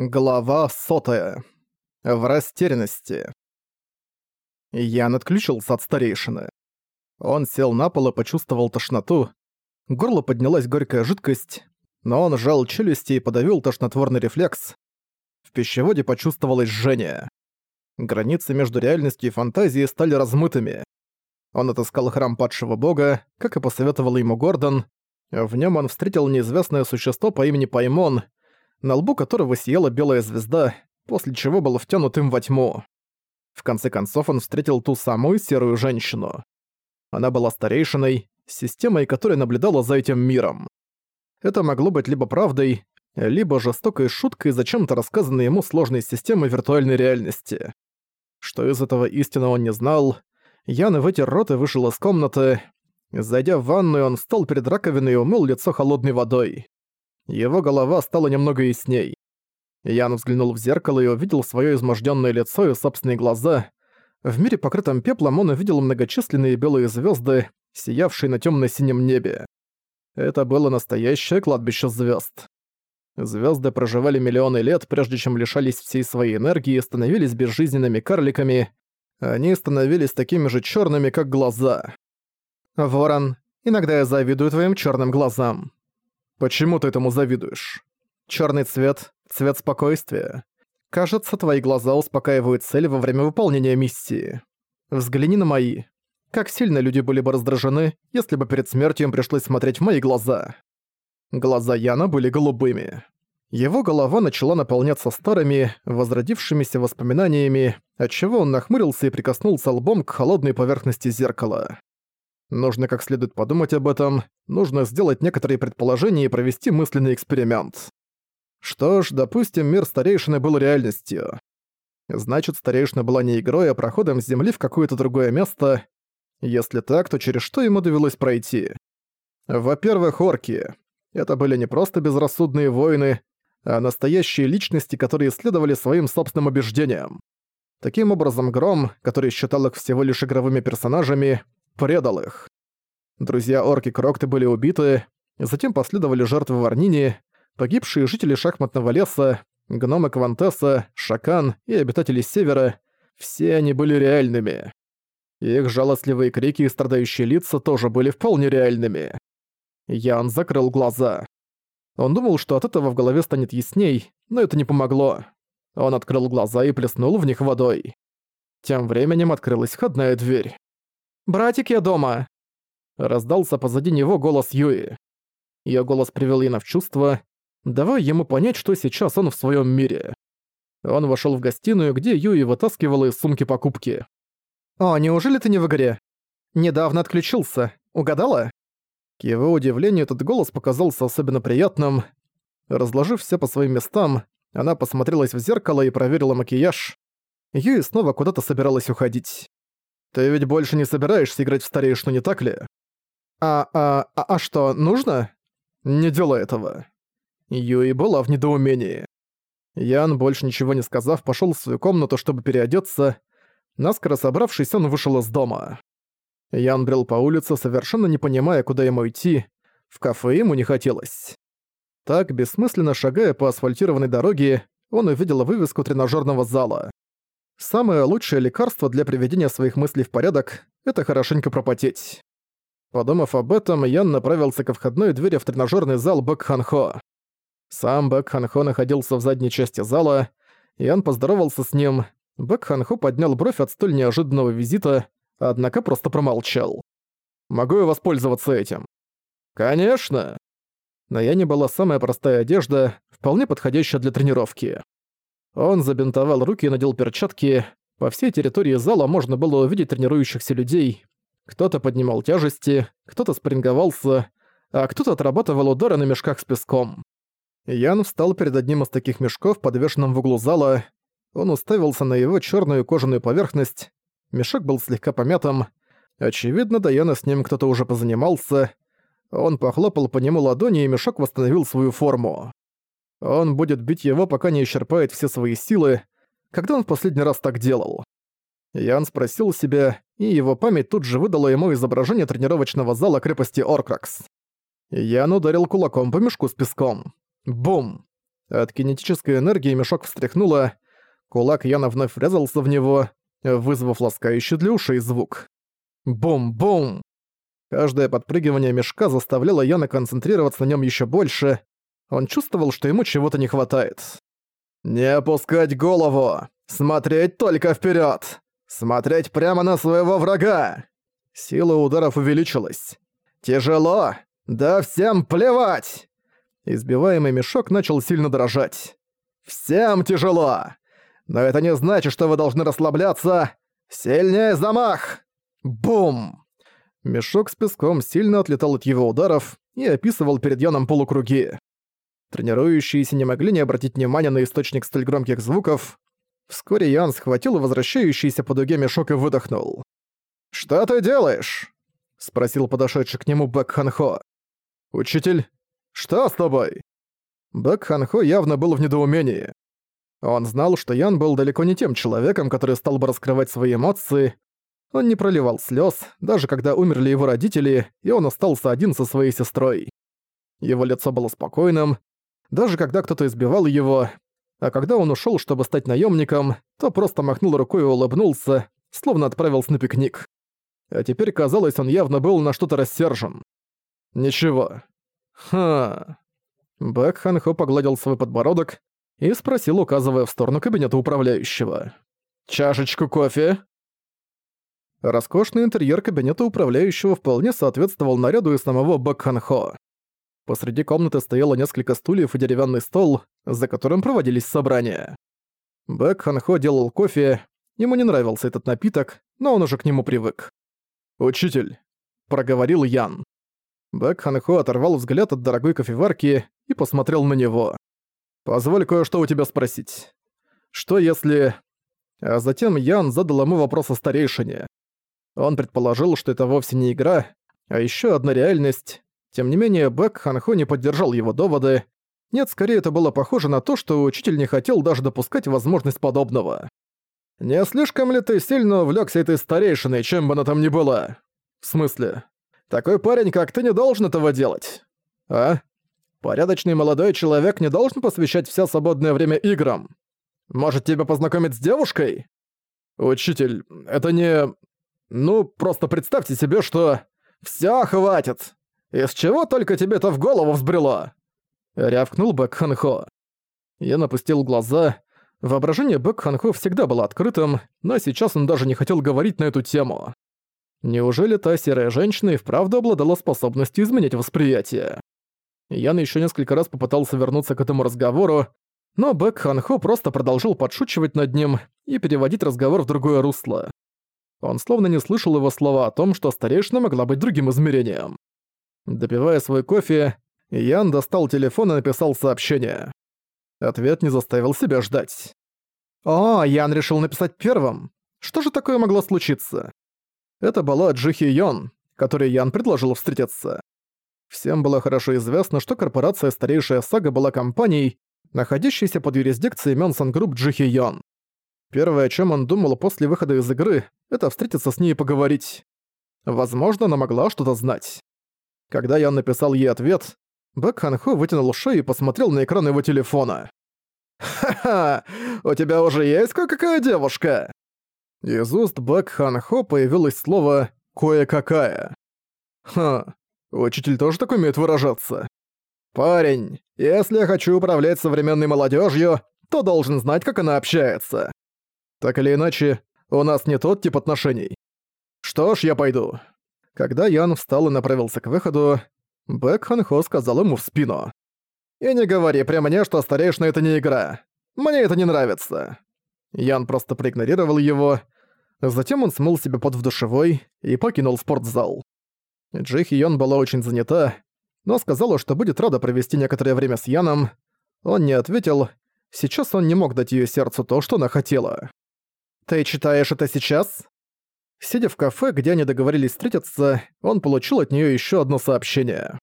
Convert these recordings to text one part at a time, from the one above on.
Глава сотая. В растерянности. Ян отключился от старейшины. Он сел на пол и почувствовал тошноту. Горло поднялась горькая жидкость, но он сжал челюсти и подавил тошнотворный рефлекс. В пищеводе почувствовалось жжение. Границы между реальностью и фантазией стали размытыми. Он отыскал храм падшего бога, как и посоветовал ему Гордон. В нем он встретил неизвестное существо по имени Паймон — на лбу которого сияла белая звезда, после чего был втянут им во тьму. В конце концов он встретил ту самую серую женщину. Она была старейшиной, системой, которая наблюдала за этим миром. Это могло быть либо правдой, либо жестокой шуткой, зачем-то рассказанной ему сложной системой виртуальной реальности. Что из этого истинно он не знал. Ян вытер рот и вышел из комнаты. Зайдя в ванную, он встал перед раковиной и умыл лицо холодной водой. Его голова стала немного ясней. Ян взглянул в зеркало и увидел свое изможденное лицо и собственные глаза. В мире, покрытом пеплом, он увидел многочисленные белые звезды, сиявшие на темно синем небе. Это было настоящее кладбище звезд. Звезды проживали миллионы лет, прежде чем лишались всей своей энергии и становились безжизненными карликами. Они становились такими же черными, как глаза. «Ворон, иногда я завидую твоим черным глазам», Почему ты этому завидуешь? Черный цвет — цвет спокойствия. Кажется, твои глаза успокаивают цель во время выполнения миссии. Взгляни на мои. Как сильно люди были бы раздражены, если бы перед смертью им пришлось смотреть в мои глаза. Глаза Яна были голубыми. Его голова начала наполняться старыми, возродившимися воспоминаниями, отчего он нахмурился и прикоснулся лбом к холодной поверхности зеркала. Нужно как следует подумать об этом, нужно сделать некоторые предположения и провести мысленный эксперимент. Что ж, допустим, мир старейшины был реальностью. Значит, старейшина была не игрой, а проходом с Земли в какое-то другое место. Если так, то через что ему довелось пройти? Во-первых, орки. Это были не просто безрассудные воины, а настоящие личности, которые следовали своим собственным убеждениям. Таким образом, Гром, который считал их всего лишь игровыми персонажами, предал их. Друзья-орки Крокты были убиты, затем последовали жертвы в Арнине, погибшие жители шахматного леса, гномы Квантеса, Шакан и обитатели Севера, все они были реальными. Их жалостливые крики и страдающие лица тоже были вполне реальными. Ян закрыл глаза. Он думал, что от этого в голове станет ясней, но это не помогло. Он открыл глаза и плеснул в них водой. Тем временем открылась входная дверь. «Братик, я дома!» Раздался позади него голос Юи. Её голос привел Яна в чувство, давая ему понять, что сейчас он в своём мире. Он вошёл в гостиную, где Юи вытаскивала из сумки покупки. «О, неужели ты не в игре? Недавно отключился. Угадала?» К его удивлению, этот голос показался особенно приятным. Разложив всё по своим местам, она посмотрелась в зеркало и проверила макияж. Юи снова куда-то собиралась уходить. Ты ведь больше не собираешься играть в старейшину, не так ли? А, а, а, а что, нужно? Не делай этого. Юи была в недоумении. Ян, больше ничего не сказав, пошёл в свою комнату, чтобы переодеться. Наскоро собравшись, он вышел из дома. Ян брел по улице, совершенно не понимая, куда ему идти. В кафе ему не хотелось. Так, бессмысленно шагая по асфальтированной дороге, он увидел вывеску тренажерного зала. Самое лучшее лекарство для приведения своих мыслей в порядок – это хорошенько пропотеть. Подумав об этом, Ян направился ко входной двери в тренажерный зал Бэк Ханхо. Сам Бэк Ханхо находился в задней части зала. Ян поздоровался с ним. Бэк Ханхо поднял бровь от столь неожиданного визита, однако просто промолчал. «Могу я воспользоваться этим?» «Конечно!» На Яне была самая простая одежда, вполне подходящая для тренировки. Он забинтовал руки и надел перчатки. По всей территории зала можно было увидеть тренирующихся людей. Кто-то поднимал тяжести, кто-то спринговался, а кто-то отрабатывал удары на мешках с песком. Ян встал перед одним из таких мешков, подвешенным в углу зала. Он уставился на его черную кожаную поверхность. Мешок был слегка помятым. Очевидно, до Яна с ним кто-то уже позанимался. Он похлопал по нему ладони, и мешок восстановил свою форму. Он будет бить его, пока не исчерпает все свои силы. Когда он в последний раз так делал? Ян спросил себя, и его память тут же выдала ему изображение тренировочного зала крепости Оркракс. Ян ударил кулаком по мешку с песком. Бум! От кинетической энергии мешок встряхнуло, кулак Яна вновь врезался в него, вызвав ласкающий для ушей звук. Бум-бум! Каждое подпрыгивание мешка заставляло Яна концентрироваться на нем еще больше. Он чувствовал, что ему чего-то не хватает. «Не опускать голову! Смотреть только вперед! Смотреть прямо на своего врага!» Сила ударов увеличилась. «Тяжело! Да всем плевать!» Избиваемый мешок начал сильно дрожать. «Всем тяжело! Но это не значит, что вы должны расслабляться! Сильнее замах!» Бум! Мешок с песком сильно отлетал от его ударов и описывал перед Яном полукруги. Тренирующиеся не могли не обратить внимания на источник столь громких звуков. Вскоре Ян схватил возвращающийся по дуге мешок и выдохнул. «Что ты делаешь?» — спросил подошедший к нему Бэк Ханхо. «Учитель, что с тобой?» Бэк Ханхо явно был в недоумении. Он знал, что Ян был далеко не тем человеком, который стал бы раскрывать свои эмоции. Он не проливал слез, даже когда умерли его родители, и он остался один со своей сестрой. Его лицо было спокойным, даже когда кто-то избивал его, а когда он ушел, чтобы стать наемником, то просто махнул рукой и улыбнулся, словно отправился на пикник. А теперь, казалось, он явно был на что-то рассержен. Ничего. Ха. Бэк Ханхо погладил свой подбородок и спросил, указывая в сторону кабинета управляющего. «Чашечку кофе?» Роскошный интерьер кабинета управляющего вполне соответствовал наряду и самого Бэк Ханхо. Посреди комнаты стояло несколько стульев и деревянный стол, за которым проводились собрания. Бэк Ханхо делал кофе, ему не нравился этот напиток, но он уже к нему привык. «Учитель», — проговорил Ян. Бэк Ханхо оторвал взгляд от дорогой кофеварки и посмотрел на него. «Позволь кое-что у тебя спросить. Что если...» А затем Ян задал ему вопрос о старейшине. Он предположил, что это вовсе не игра, а еще одна реальность, тем не менее, Бэк Ханхо не поддержал его доводы. Нет, скорее это было похоже на то, что учитель не хотел даже допускать возможность подобного. «Не слишком ли ты сильно увлёкся этой старейшиной, чем бы она там ни была?» «В смысле? Такой парень, как ты, не должен этого делать. А? Порядочный молодой человек не должен посвящать все свободное время играм. Может, тебя познакомить с девушкой?» «Учитель, это не... Ну, просто представьте себе, что... Всё, хватит! «Из чего только тебе это в голову взбрело?» Рявкнул Бэк Ханхо. Я напустил глаза. Воображение Бэк Ханхо всегда было открытым, но сейчас он даже не хотел говорить на эту тему. Неужели та серая женщина и вправду обладала способностью изменять восприятие? Ян еще несколько раз попытался вернуться к этому разговору, но Бэк Ханхо просто продолжил подшучивать над ним и переводить разговор в другое русло. Он словно не слышал его слова о том, что старейшина могла быть другим измерением. Допивая свой кофе, Ян достал телефон и написал сообщение. Ответ не заставил себя ждать. «О, Ян решил написать первым. Что же такое могло случиться?» Это была Джихи Йон, которой Ян предложил встретиться. Всем было хорошо известно, что корпорация Старейшая Сага была компанией, находящейся под юрисдикцией Мёнсон Групп Джихи Йон. Первое, о чем он думал после выхода из игры, это встретиться с ней и поговорить. Возможно, она могла что-то знать. Когда я написал ей ответ, Бэк Ханхо вытянул шею и посмотрел на экран его телефона. «Ха-ха! У тебя уже есть кое-какая девушка?» Из уст Бэк Ханхо появилось слово «кое-какая». «Ха, учитель тоже так умеет выражаться?» «Парень, если я хочу управлять современной молодежью, то должен знать, как она общается. Так или иначе, у нас не тот тип отношений. Что ж, я пойду. Когда Ян встал и направился к выходу, Бэк Хан Хо сказал ему в спину. «И не говори при мне, что старейшина это не игра. Мне это не нравится». Ян просто проигнорировал его. Затем он смыл себе под в душевой и покинул спортзал. Джи Хион была очень занята, но сказала, что будет рада провести некоторое время с Яном. Он не ответил. Сейчас он не мог дать её сердцу то, что она хотела. «Ты читаешь это сейчас?» Сидя в кафе, где они договорились встретиться, он получил от нее еще одно сообщение.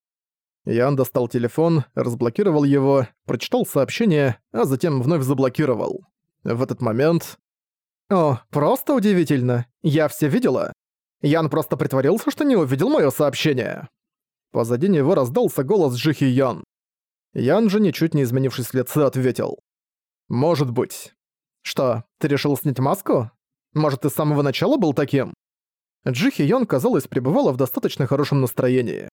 Ян достал телефон, разблокировал его, прочитал сообщение, а затем вновь заблокировал. В этот момент... «О, просто удивительно. Я все видела. Ян просто притворился, что не увидел моё сообщение». Позади него раздался голос Джихи Ян. Ян же, ничуть не изменившись в лице, ответил. «Может быть. Что, ты решил снять маску? Может, ты с самого начала был таким?» Джи Хи казалось, пребывала в достаточно хорошем настроении.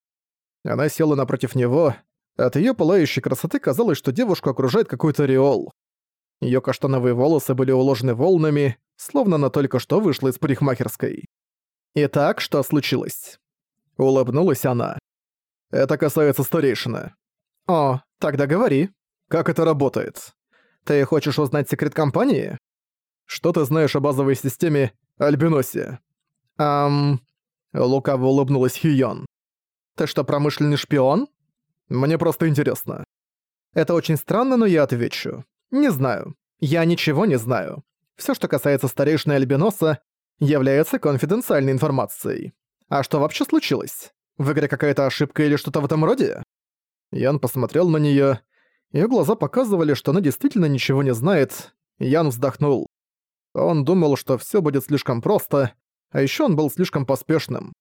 Она села напротив него. От её пылающей красоты казалось, что девушку окружает какой-то ореол. Её каштановые волосы были уложены волнами, словно она только что вышла из парикмахерской. «Итак, что случилось?» Улыбнулась она. «Это касается старейшины». «О, тогда говори. Как это работает? Ты хочешь узнать секрет компании?» «Что ты знаешь о базовой системе Альбиносе?» «Ам...» Лукаво улыбнулась Хион. «Ты что, промышленный шпион?» «Мне просто интересно». «Это очень странно, но я отвечу. Не знаю. Я ничего не знаю. Все, что касается старейшины Альбиноса, является конфиденциальной информацией. А что вообще случилось? В игре какая-то ошибка или что-то в этом роде?» Ян посмотрел на неё. Её глаза показывали, что она действительно ничего не знает. Ян вздохнул. Он думал, что всё будет слишком просто, а ещё он был слишком поспешным.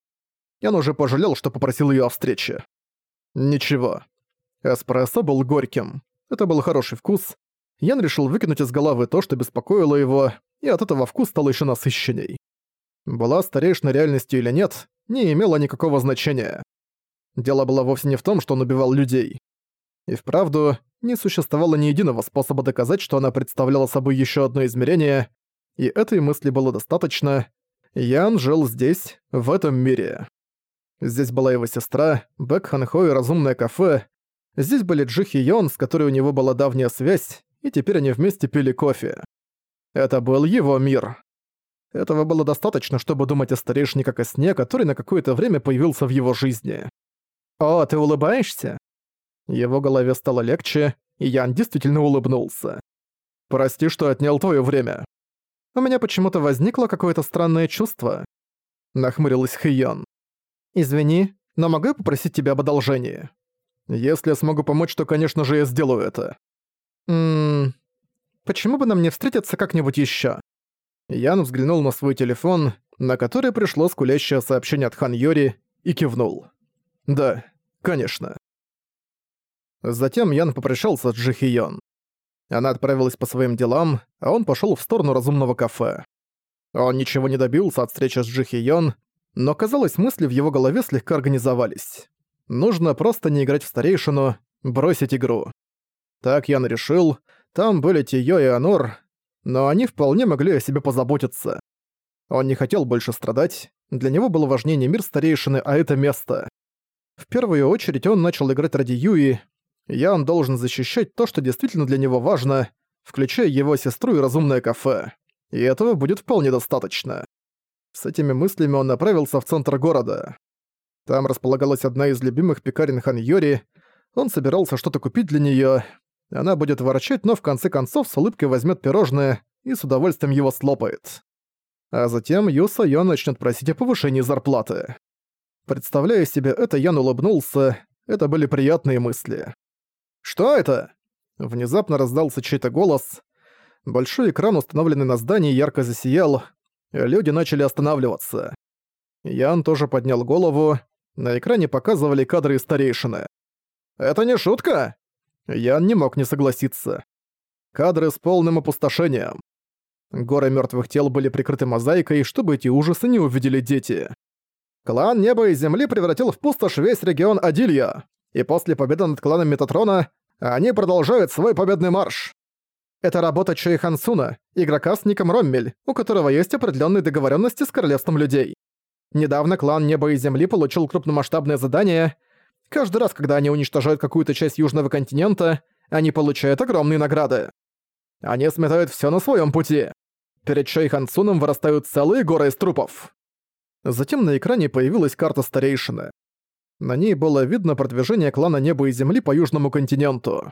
Ян уже пожалел, что попросил её о встрече. Ничего. Эспрессо был горьким. Это был хороший вкус. Ян решил выкинуть из головы то, что беспокоило его, и от этого вкус стал ещё насыщенней. Была старейшина реальностью или нет, не имело никакого значения. Дело было вовсе не в том, что он убивал людей. И вправду, не существовало ни единого способа доказать, что она представляла собой ещё одно измерение, и этой мысли было достаточно. Ян жил здесь, в этом мире. Здесь была его сестра, Бэк Ханхо и разумное кафе. Здесь были Джи Хи с которой у него была давняя связь, и теперь они вместе пили кофе. Это был его мир. Этого было достаточно, чтобы думать о старейшине как о сне, который на какое-то время появился в его жизни. «О, ты улыбаешься?» Его голове стало легче, и Ян действительно улыбнулся. «Прости, что отнял твое время. У меня почему-то возникло какое-то странное чувство», — нахмурилась Хэйон. «Извини, но могу я попросить тебя об одолжении?» «Если я смогу помочь, то, конечно же, я сделаю это». «Ммм... Почему бы нам не встретиться как-нибудь ещё?» Ян взглянул на свой телефон, на который пришло скулящее сообщение от Хан Йори, и кивнул. «Да, конечно». Затем Ян попрощался с Джихион. Она отправилась по своим делам, а он пошёл в сторону разумного кафе. Он ничего не добился от встречи с Джихион, но, казалось, мысли в его голове слегка организовались. Нужно просто не играть в старейшину, бросить игру. Так Ян решил, там были Тиё и Анор, но они вполне могли о себе позаботиться. Он не хотел больше страдать, для него было важнее не мир старейшины, а это место. В первую очередь он начал играть ради Юи, Ян должен защищать то, что действительно для него важно, включая его сестру и разумное кафе. И этого будет вполне достаточно. С этими мыслями он направился в центр города. Там располагалась одна из любимых пекарен Хан Йори. Он собирался что-то купить для неё. Она будет ворчать, но в конце концов с улыбкой возьмет пирожное и с удовольствием его слопает. А затем Ю Сайон начнет просить о повышении зарплаты. Представляя себе это, Ян улыбнулся. Это были приятные мысли. «Что это?» Внезапно раздался чей-то голос. Большой экран, установленный на здании, ярко засиял. Люди начали останавливаться. Ян тоже поднял голову. На экране показывали кадры старейшины. «Это не шутка?» Ян не мог не согласиться. Кадры с полным опустошением. Горы мертвых тел были прикрыты мозаикой, чтобы эти ужасы не увидели дети. Клан Неба и Земли превратил в пустошь весь регион Адилья, и после победы над кланом Метатрона они продолжают свой победный марш. Это работа Чэй Хансуна, игрока с ником Роммель, у которого есть определенные договоренности с Королевством Людей. Недавно клан Неба и Земли получил крупномасштабное задание — Каждый раз, когда они уничтожают какую-то часть Южного континента, они получают огромные награды. Они сметают всё на своём пути. Перед Шейхан Цуном вырастают целые горы из трупов. Затем на экране появилась карта старейшины. На ней было видно продвижение клана Неба и Земли по Южному континенту.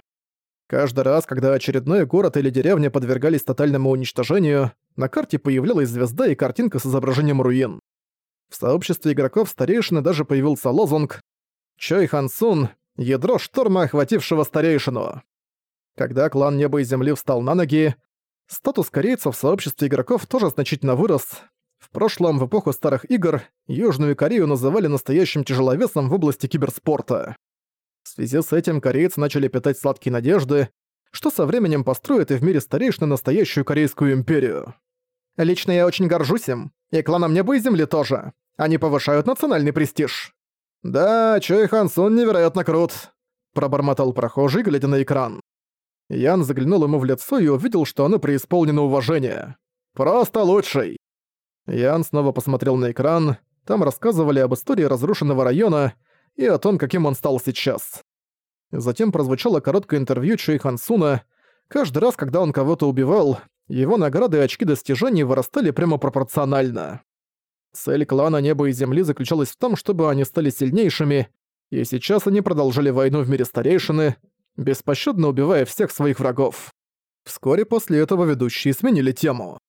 Каждый раз, когда очередной город или деревня подвергались тотальному уничтожению, на карте появлялась звезда и картинка с изображением руин. В сообществе игроков старейшины даже появился лозунг Чой Хансун — ядро шторма, охватившего старейшину. Когда клан Неба и Земли встал на ноги, статус корейцев в сообществе игроков тоже значительно вырос. В прошлом, в эпоху старых игр, Южную Корею называли настоящим тяжеловесом в области киберспорта. В связи с этим корейцы начали питать сладкие надежды, что со временем построят и в мире старейшины настоящую Корейскую империю. Лично я очень горжусь им, и кланом неба и земли тоже. Они повышают национальный престиж. Да, Чой Хан Сун невероятно крут, пробормотал прохожий, глядя на экран. Ян заглянул ему в лицо и увидел, что оно преисполнено уважения. Просто лучший. Ян снова посмотрел на экран. Там рассказывали об истории разрушенного района и о том, каким он стал сейчас. Затем прозвучало короткое интервью Чуи Хансуна. Каждый раз, когда он кого-то убивал, его награды и очки достижений вырастали прямо пропорционально. Цель клана Неба и Земли заключалась в том, чтобы они стали сильнейшими, и сейчас они продолжили войну в мире старейшины, беспощадно убивая всех своих врагов. Вскоре после этого ведущие сменили тему.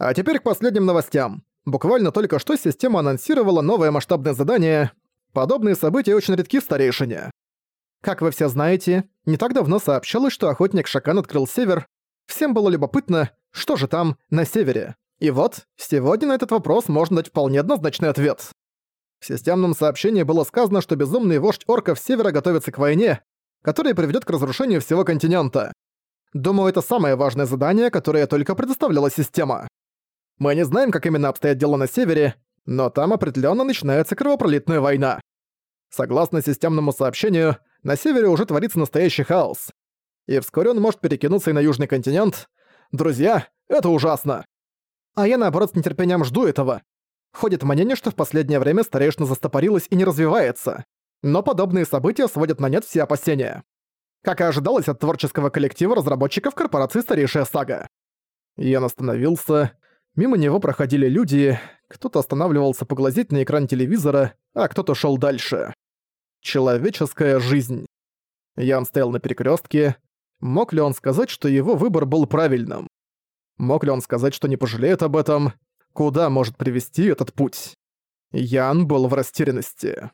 А теперь к последним новостям. Буквально только что система анонсировала новое масштабное задание. Подобные события очень редки в старейшине. Как вы все знаете, не так давно сообщалось, что охотник Шакан открыл север. Всем было любопытно, что же там на севере. И вот, сегодня на этот вопрос можно дать вполне однозначный ответ. В системном сообщении было сказано, что безумный вождь орков севера готовится к войне, которая приведет к разрушению всего континента. Думаю, это самое важное задание, которое только предоставляла система. Мы не знаем, как именно обстоят дела на севере, но там определенно начинается кровопролитная война. Согласно системному сообщению, на севере уже творится настоящий хаос. И вскоре он может перекинуться и на южный континент. Друзья, это ужасно. А я, наоборот, с нетерпением жду этого. Ходит мнение, что в последнее время старейшина застопорилась и не развивается. Но подобные события сводят на нет все опасения. Как и ожидалось от творческого коллектива разработчиков корпорации «Старейшая сага». Ян остановился. Мимо него проходили люди, кто-то останавливался поглазеть на экран телевизора, а кто-то шел дальше. Человеческая жизнь. Ян стоял на перекрестке. Мог ли он сказать, что его выбор был правильным? Мог ли он сказать, что не пожалеет об этом? Куда может привести этот путь? Ян был в растерянности.